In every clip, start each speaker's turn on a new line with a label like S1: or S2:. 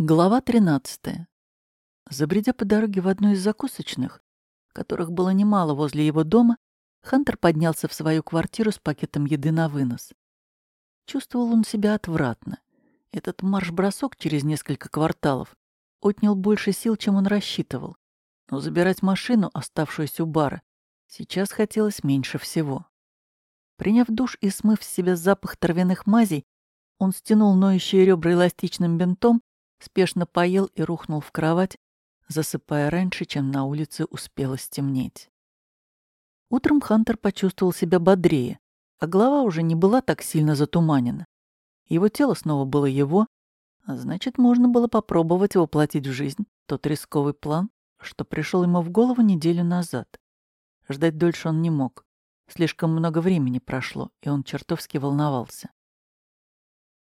S1: Глава 13. Забредя по дороге в одну из закусочных, которых было немало возле его дома, Хантер поднялся в свою квартиру с пакетом еды на вынос. Чувствовал он себя отвратно. Этот марш-бросок через несколько кварталов отнял больше сил, чем он рассчитывал. Но забирать машину, оставшуюся у бара, сейчас хотелось меньше всего. Приняв душ и смыв с себя запах травяных мазей, он стянул ноющие ребра эластичным бинтом спешно поел и рухнул в кровать, засыпая раньше, чем на улице успело стемнеть. Утром Хантер почувствовал себя бодрее, а голова уже не была так сильно затуманена. Его тело снова было его, а значит, можно было попробовать воплотить в жизнь тот рисковый план, что пришел ему в голову неделю назад. Ждать дольше он не мог. Слишком много времени прошло, и он чертовски волновался.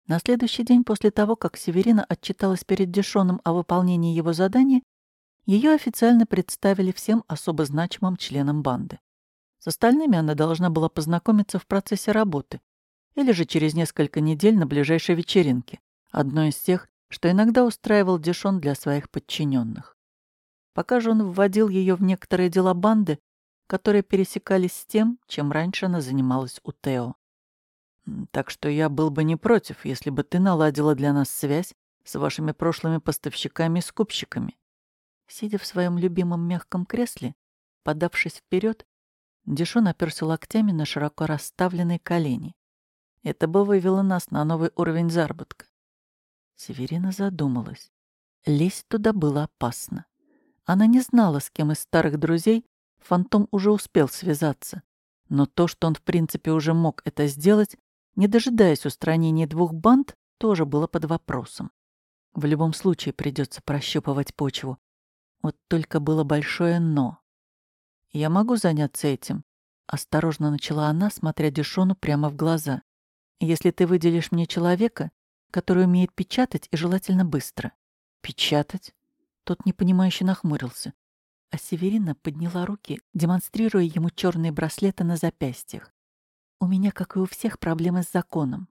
S1: На следующий день после того, как Северина отчиталась перед Дешоном о выполнении его задания, ее официально представили всем особо значимым членам банды. С остальными она должна была познакомиться в процессе работы или же через несколько недель на ближайшей вечеринке, одной из тех, что иногда устраивал Дешон для своих подчиненных. Пока же он вводил ее в некоторые дела банды, которые пересекались с тем, чем раньше она занималась у Тео. Так что я был бы не против, если бы ты наладила для нас связь с вашими прошлыми поставщиками и скупщиками. Сидя в своем любимом мягком кресле, подавшись вперед, Дешон оперся локтями на широко расставленные колени. Это бы вывело нас на новый уровень заработка. Северина задумалась. Лезть туда было опасно. Она не знала, с кем из старых друзей Фантом уже успел связаться. Но то, что он в принципе уже мог это сделать, не дожидаясь устранения двух банд, тоже было под вопросом. В любом случае придется прощупывать почву. Вот только было большое «но». «Я могу заняться этим?» — осторожно начала она, смотря Дешону прямо в глаза. «Если ты выделишь мне человека, который умеет печатать и желательно быстро». «Печатать?» Тот непонимающе нахмурился. А Северина подняла руки, демонстрируя ему черные браслеты на запястьях. У меня, как и у всех, проблемы с законом.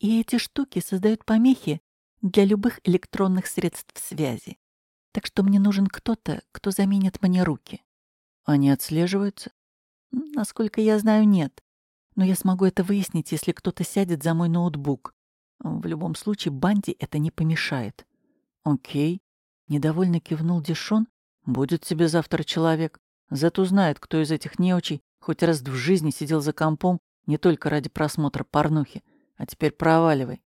S1: И эти штуки создают помехи для любых электронных средств связи. Так что мне нужен кто-то, кто заменит мне руки. Они отслеживаются? Насколько я знаю, нет. Но я смогу это выяснить, если кто-то сядет за мой ноутбук. В любом случае, Банди это не помешает. Окей. Недовольно кивнул Дишон. Будет тебе завтра человек. Зато знает, кто из этих неучей Хоть раз в жизни сидел за компом не только ради просмотра порнухи, а теперь проваливай.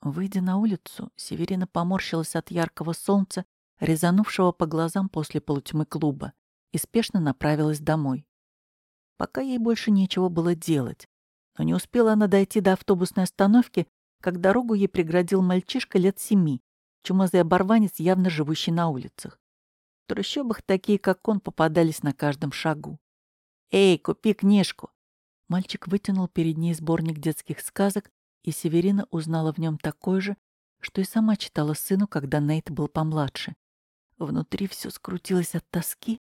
S1: Выйдя на улицу, Северина поморщилась от яркого солнца, резанувшего по глазам после полутьмы клуба, и спешно направилась домой. Пока ей больше нечего было делать, но не успела она дойти до автобусной остановки, как дорогу ей преградил мальчишка лет семи, чумазый оборванец, явно живущий на улицах. В трущобах такие, как он, попадались на каждом шагу. «Эй, купи книжку!» Мальчик вытянул перед ней сборник детских сказок, и Северина узнала в нем такой же, что и сама читала сыну, когда Нейт был помладше. Внутри все скрутилось от тоски,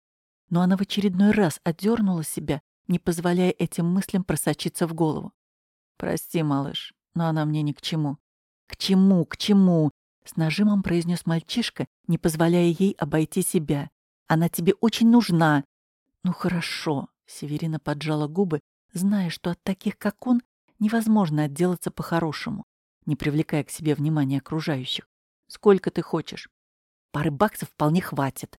S1: но она в очередной раз отдернула себя, не позволяя этим мыслям просочиться в голову. «Прости, малыш, но она мне ни к чему». «К чему? К чему?» — с нажимом произнес мальчишка, не позволяя ей обойти себя. «Она тебе очень нужна». «Ну хорошо, Северина поджала губы, зная, что от таких, как он, невозможно отделаться по-хорошему, не привлекая к себе внимания окружающих. «Сколько ты хочешь?» «Пары баксов вполне хватит».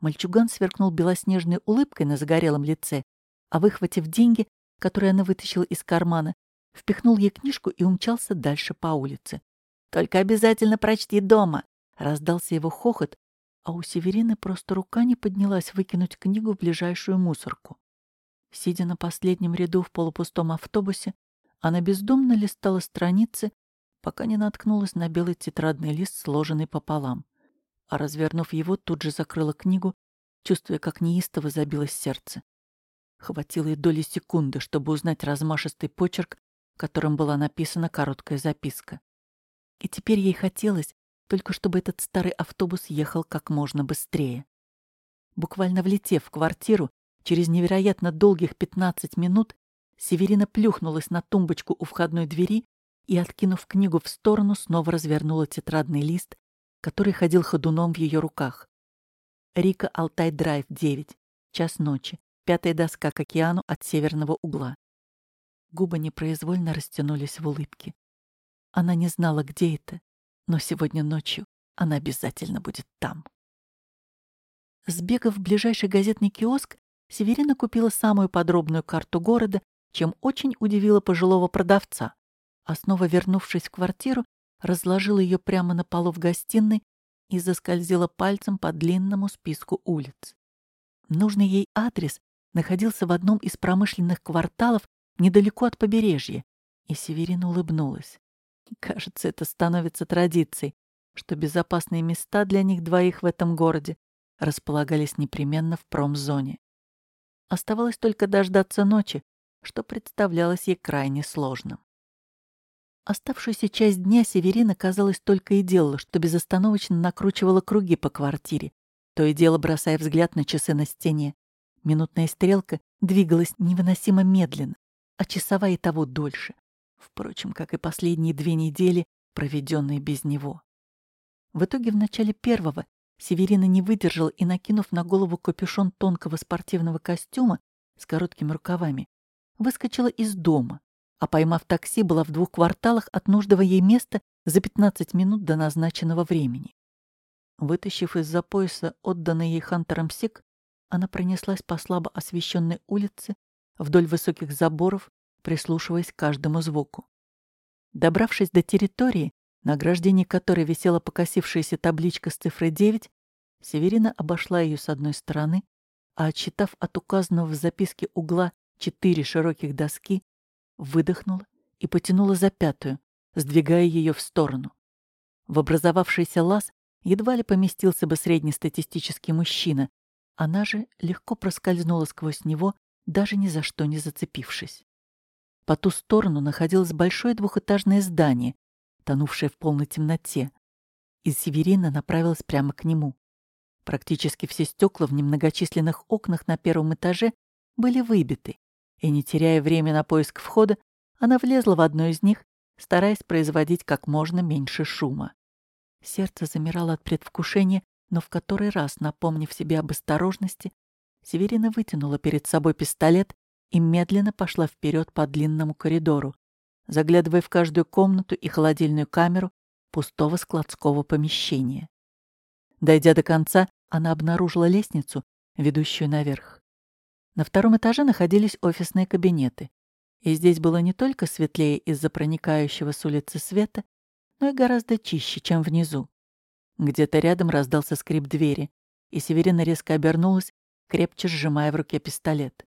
S1: Мальчуган сверкнул белоснежной улыбкой на загорелом лице, а, выхватив деньги, которые она вытащила из кармана, впихнул ей книжку и умчался дальше по улице. «Только обязательно прочти дома!» — раздался его хохот, а у Северины просто рука не поднялась выкинуть книгу в ближайшую мусорку. Сидя на последнем ряду в полупустом автобусе, она бездумно листала страницы, пока не наткнулась на белый тетрадный лист, сложенный пополам. А развернув его, тут же закрыла книгу, чувствуя, как неистово забилось сердце. Хватило и доли секунды, чтобы узнать размашистый почерк, которым была написана короткая записка. И теперь ей хотелось только чтобы этот старый автобус ехал как можно быстрее. Буквально влетев в квартиру, Через невероятно долгих 15 минут Северина плюхнулась на тумбочку у входной двери и, откинув книгу в сторону, снова развернула тетрадный лист, который ходил ходуном в ее руках. Рика Алтай-Драйв, 9. Час ночи. Пятая доска к океану от северного угла. Губы непроизвольно растянулись в улыбке. Она не знала, где это, но сегодня ночью она обязательно будет там. Сбегав в ближайший газетный киоск, Северина купила самую подробную карту города, чем очень удивила пожилого продавца. А снова вернувшись в квартиру, разложила ее прямо на полу в гостиной и заскользила пальцем по длинному списку улиц. Нужный ей адрес находился в одном из промышленных кварталов недалеко от побережья, и Северина улыбнулась. Кажется, это становится традицией, что безопасные места для них двоих в этом городе располагались непременно в промзоне. Оставалось только дождаться ночи, что представлялось ей крайне сложным. Оставшуюся часть дня Северина, казалось, только и делала, что безостановочно накручивала круги по квартире, то и дело бросая взгляд на часы на стене. Минутная стрелка двигалась невыносимо медленно, а часовая и того дольше. Впрочем, как и последние две недели, проведенные без него. В итоге в начале первого Северина не выдержал и, накинув на голову капюшон тонкого спортивного костюма с короткими рукавами, выскочила из дома, а, поймав такси, была в двух кварталах от нужного ей места за 15 минут до назначенного времени. Вытащив из-за пояса отданный ей Хантером сик, она пронеслась по слабо освещенной улице вдоль высоких заборов, прислушиваясь к каждому звуку. Добравшись до территории, на ограждении которой висела покосившаяся табличка с цифрой 9, Северина обошла ее с одной стороны, а, отчитав от указанного в записке угла четыре широких доски, выдохнула и потянула за пятую, сдвигая ее в сторону. В образовавшийся лаз едва ли поместился бы среднестатистический мужчина, она же легко проскользнула сквозь него, даже ни за что не зацепившись. По ту сторону находилось большое двухэтажное здание, тонувшая в полной темноте. И Северина направилась прямо к нему. Практически все стекла в немногочисленных окнах на первом этаже были выбиты, и, не теряя время на поиск входа, она влезла в одно из них, стараясь производить как можно меньше шума. Сердце замирало от предвкушения, но в который раз, напомнив себе об осторожности, Северина вытянула перед собой пистолет и медленно пошла вперед по длинному коридору, заглядывая в каждую комнату и холодильную камеру пустого складского помещения. Дойдя до конца, она обнаружила лестницу, ведущую наверх. На втором этаже находились офисные кабинеты. И здесь было не только светлее из-за проникающего с улицы света, но и гораздо чище, чем внизу. Где-то рядом раздался скрип двери, и Северина резко обернулась, крепче сжимая в руке пистолет.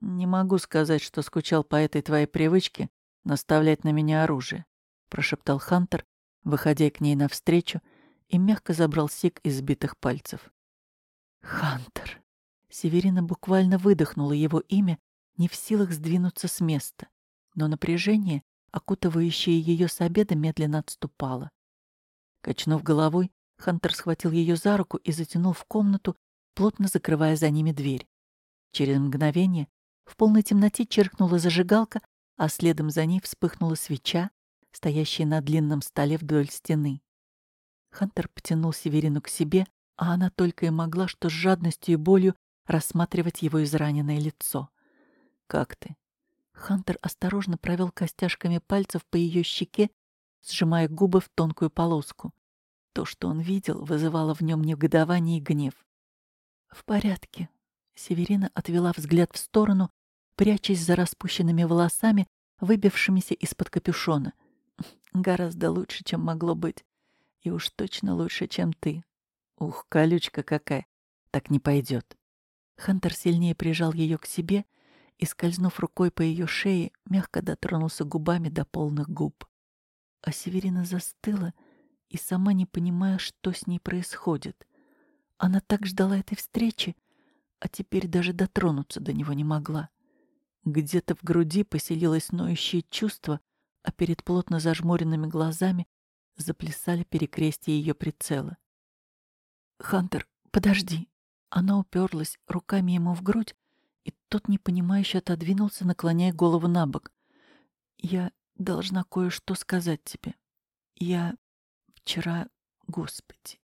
S1: «Не могу сказать, что скучал по этой твоей привычке наставлять на меня оружие», — прошептал Хантер, выходя к ней навстречу, и мягко забрал сик из сбитых пальцев. «Хантер!» Северина буквально выдохнула его имя, не в силах сдвинуться с места, но напряжение, окутывающее ее с обеда, медленно отступало. Качнув головой, Хантер схватил ее за руку и затянул в комнату, плотно закрывая за ними дверь. Через мгновение в полной темноте чиркнула зажигалка, а следом за ней вспыхнула свеча, стоящая на длинном столе вдоль стены. Хантер потянул Северину к себе, а она только и могла что с жадностью и болью рассматривать его израненное лицо. «Как ты?» Хантер осторожно провел костяшками пальцев по ее щеке, сжимая губы в тонкую полоску. То, что он видел, вызывало в нем негодование и гнев. «В порядке». Северина отвела взгляд в сторону, прячась за распущенными волосами, выбившимися из-под капюшона. «Гораздо лучше, чем могло быть. И уж точно лучше, чем ты. Ух, колючка какая! Так не пойдет. Хантер сильнее прижал ее к себе и, скользнув рукой по ее шее, мягко дотронулся губами до полных губ. А Северина застыла и сама не понимая, что с ней происходит. Она так ждала этой встречи, а теперь даже дотронуться до него не могла. Где-то в груди поселилось ноющее чувство, а перед плотно зажмуренными глазами заплясали перекрестия ее прицела. «Хантер, подожди!» Она уперлась руками ему в грудь, и тот непонимающе отодвинулся, наклоняя голову на бок. «Я должна кое-что сказать тебе. Я вчера Господи.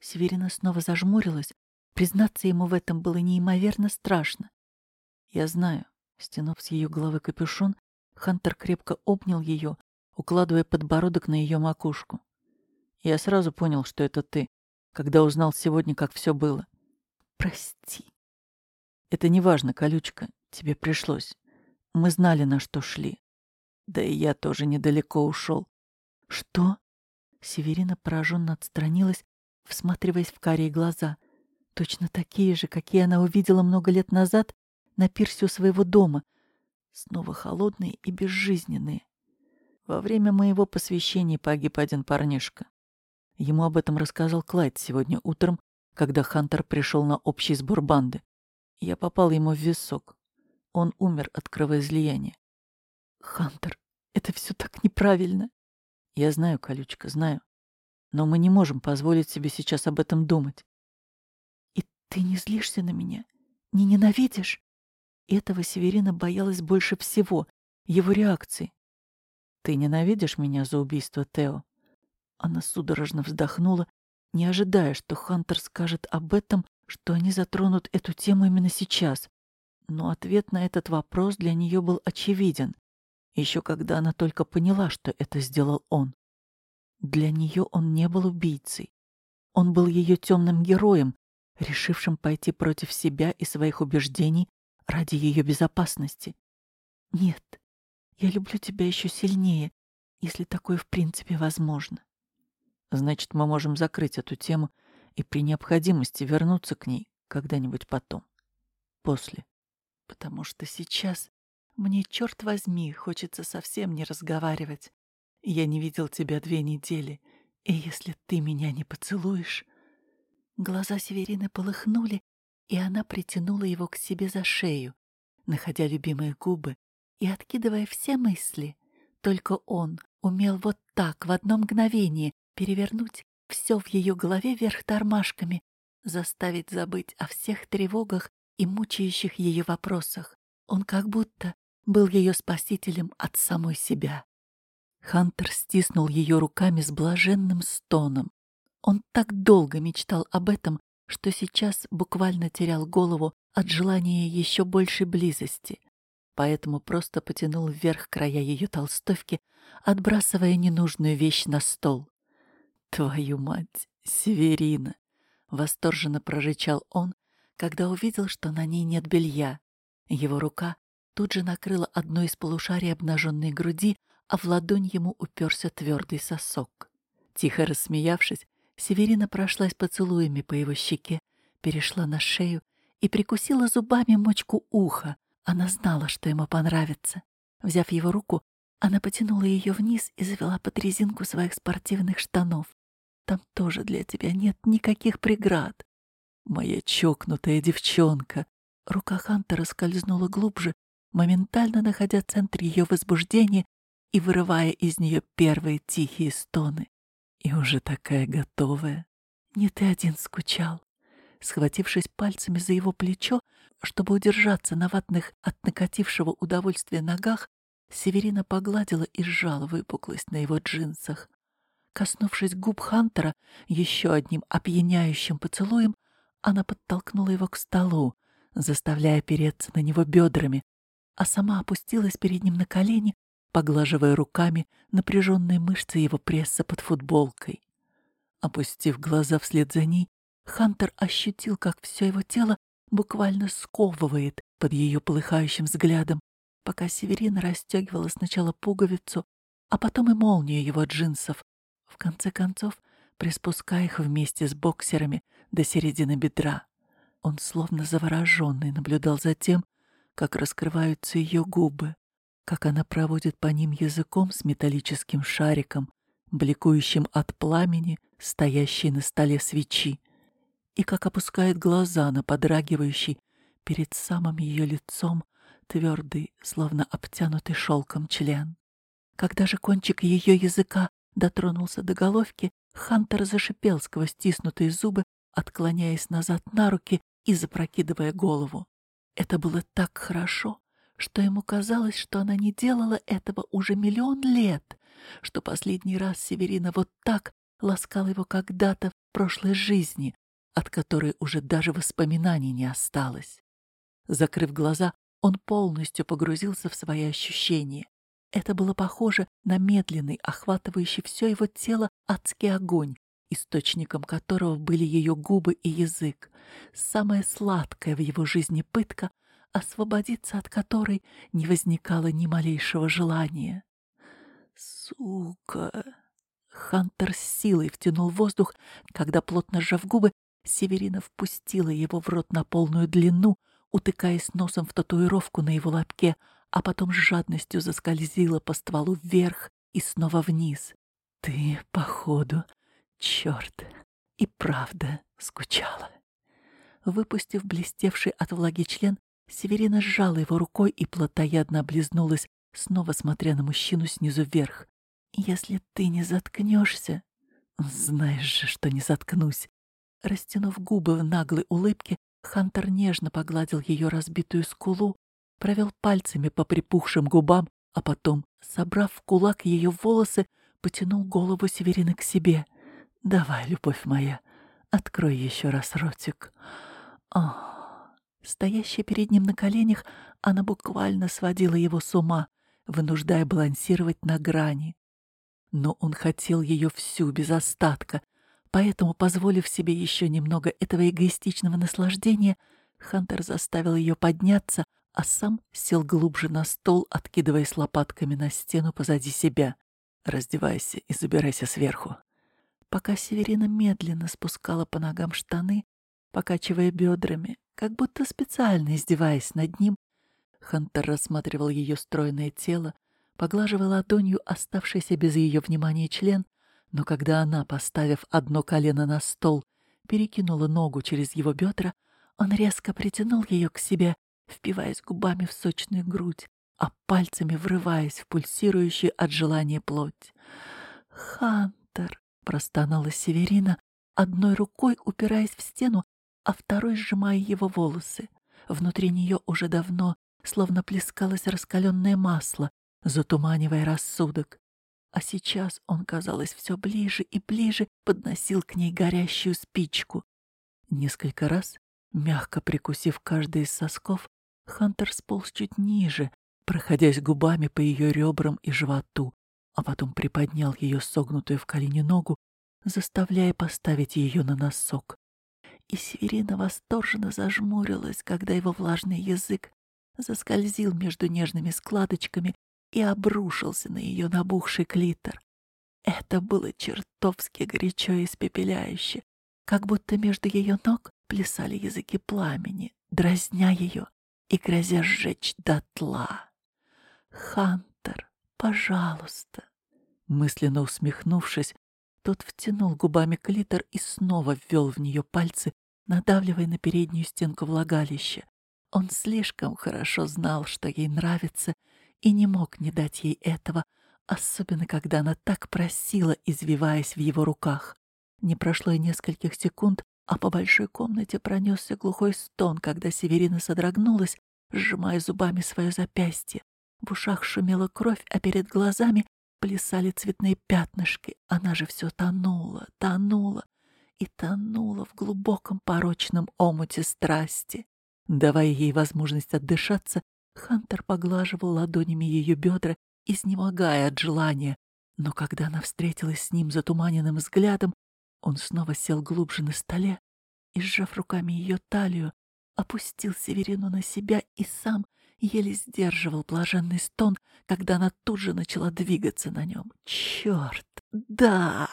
S1: Северина снова зажмурилась. Признаться ему в этом было неимоверно страшно. Я знаю. Стянув с ее головы капюшон, Хантер крепко обнял ее, укладывая подбородок на ее макушку. Я сразу понял, что это ты, когда узнал сегодня, как все было. Прости. Это не важно, колючка. Тебе пришлось. Мы знали, на что шли. Да и я тоже недалеко ушел. Что? Северина пораженно отстранилась, всматриваясь в карие глаза. Точно такие же, какие она увидела много лет назад на пирсе у своего дома. Снова холодные и безжизненные. Во время моего посвящения погиб один парнишка. Ему об этом рассказал Клайд сегодня утром, когда Хантер пришел на общий сбор банды. Я попал ему в висок. Он умер от кровоизлияния. Хантер, это все так неправильно. Я знаю, колючка, знаю. Но мы не можем позволить себе сейчас об этом думать. И ты не злишься на меня? Не ненавидишь? Этого Северина боялась больше всего, его реакции. Ты ненавидишь меня за убийство Тео? Она судорожно вздохнула, не ожидая, что Хантер скажет об этом, что они затронут эту тему именно сейчас. Но ответ на этот вопрос для нее был очевиден, еще когда она только поняла, что это сделал он. Для нее он не был убийцей. Он был ее темным героем, решившим пойти против себя и своих убеждений ради ее безопасности. Нет, я люблю тебя еще сильнее, если такое в принципе возможно. Значит, мы можем закрыть эту тему и при необходимости вернуться к ней когда-нибудь потом. После. Потому что сейчас мне, черт возьми, хочется совсем не разговаривать. Я не видел тебя две недели, и если ты меня не поцелуешь... Глаза Северины полыхнули, и она притянула его к себе за шею, находя любимые губы и откидывая все мысли. Только он умел вот так, в одно мгновение, перевернуть все в ее голове вверх тормашками, заставить забыть о всех тревогах и мучающих ее вопросах. Он как будто был ее спасителем от самой себя. Хантер стиснул ее руками с блаженным стоном. Он так долго мечтал об этом, что сейчас буквально терял голову от желания еще большей близости, поэтому просто потянул вверх края ее толстовки, отбрасывая ненужную вещь на стол. «Твою мать, Северина!» — восторженно прорычал он, когда увидел, что на ней нет белья. Его рука тут же накрыла одно из полушарий обнаженной груди, а в ладонь ему уперся твердый сосок. Тихо рассмеявшись, Северина прошлась поцелуями по его щеке, перешла на шею и прикусила зубами мочку уха. Она знала, что ему понравится. Взяв его руку, она потянула ее вниз и завела под резинку своих спортивных штанов. Там тоже для тебя нет никаких преград. Моя чокнутая девчонка. Рука Хантера скользнула глубже, моментально находя центр ее возбуждения и вырывая из нее первые тихие стоны. И уже такая готовая. Не ты один скучал. Схватившись пальцами за его плечо, чтобы удержаться на ватных от накатившего удовольствия ногах, Северина погладила и сжала выпуклость на его джинсах. Коснувшись губ Хантера еще одним опьяняющим поцелуем, она подтолкнула его к столу, заставляя переться на него бедрами, а сама опустилась перед ним на колени, поглаживая руками напряженные мышцы его пресса под футболкой. Опустив глаза вслед за ней, Хантер ощутил, как все его тело буквально сковывает под ее полыхающим взглядом, пока Северина расстегивала сначала пуговицу, а потом и молнию его джинсов, в конце концов, приспуская их вместе с боксерами до середины бедра. Он, словно завороженный, наблюдал за тем, как раскрываются ее губы, как она проводит по ним языком с металлическим шариком, бликующим от пламени, стоящей на столе свечи, и как опускает глаза на подрагивающий перед самым ее лицом твердый, словно обтянутый шелком член. Когда же кончик ее языка дотронулся до головки, Хантер зашипел сквозь стиснутые зубы, отклоняясь назад на руки и запрокидывая голову. Это было так хорошо, что ему казалось, что она не делала этого уже миллион лет, что последний раз Северина вот так ласкал его когда-то в прошлой жизни, от которой уже даже воспоминаний не осталось. Закрыв глаза, он полностью погрузился в свои ощущения. Это было похоже на медленный, охватывающий все его тело адский огонь, источником которого были ее губы и язык. Самая сладкая в его жизни пытка, освободиться от которой не возникало ни малейшего желания. «Сука!» Хантер силой втянул воздух, когда, плотно сжав губы, Северина впустила его в рот на полную длину, утыкаясь носом в татуировку на его лобке, а потом с жадностью заскользила по стволу вверх и снова вниз. «Ты, походу, черт, и правда скучала». Выпустив блестевший от влаги член, Северина сжала его рукой и плотоядно облизнулась, снова смотря на мужчину снизу вверх. «Если ты не заткнешься...» «Знаешь же, что не заткнусь!» Растянув губы в наглой улыбке, Хантер нежно погладил ее разбитую скулу, провел пальцами по припухшим губам, а потом, собрав в кулак ее волосы, потянул голову Северины к себе. «Давай, любовь моя, открой еще раз ротик». Ох. Стоящая перед ним на коленях, она буквально сводила его с ума, вынуждая балансировать на грани. Но он хотел ее всю, без остатка, поэтому, позволив себе еще немного этого эгоистичного наслаждения, Хантер заставил ее подняться, а сам сел глубже на стол, откидываясь лопатками на стену позади себя. «Раздевайся и забирайся сверху». Пока Северина медленно спускала по ногам штаны, покачивая бедрами, как будто специально издеваясь над ним, Хантер рассматривал ее стройное тело, поглаживая ладонью оставшийся без ее внимания член, но когда она, поставив одно колено на стол, перекинула ногу через его бедра, он резко притянул ее к себе, впиваясь губами в сочную грудь, а пальцами врываясь в пульсирующую от желания плоть. «Хантер!» — простонала Северина, одной рукой упираясь в стену, а второй сжимая его волосы. Внутри нее уже давно словно плескалось раскаленное масло, затуманивая рассудок. А сейчас он, казалось, все ближе и ближе подносил к ней горящую спичку. Несколько раз, мягко прикусив каждый из сосков, Хантер сполз чуть ниже, проходясь губами по ее ребрам и животу, а потом приподнял ее согнутую в колени ногу, заставляя поставить ее на носок и Северина восторженно зажмурилась, когда его влажный язык заскользил между нежными складочками и обрушился на ее набухший клитор. Это было чертовски горячо и испепеляюще, как будто между ее ног плясали языки пламени, дразня ее и грозя сжечь дотла. «Хантер, пожалуйста!» Мысленно усмехнувшись, тот втянул губами клитор и снова ввел в нее пальцы, надавливая на переднюю стенку влагалища. Он слишком хорошо знал, что ей нравится, и не мог не дать ей этого, особенно когда она так просила, извиваясь в его руках. Не прошло и нескольких секунд, а по большой комнате пронесся глухой стон, когда Северина содрогнулась, сжимая зубами свое запястье. В ушах шумела кровь, а перед глазами плясали цветные пятнышки. Она же все тонула, тонула и тонула в глубоком порочном омуте страсти. Давая ей возможность отдышаться, Хантер поглаживал ладонями ее бедра, изнемогая от желания. Но когда она встретилась с ним затуманенным взглядом, он снова сел глубже на столе и, сжав руками ее талию, опустил Северину на себя и сам еле сдерживал блаженный стон, когда она тут же начала двигаться на нем. Черт! Да!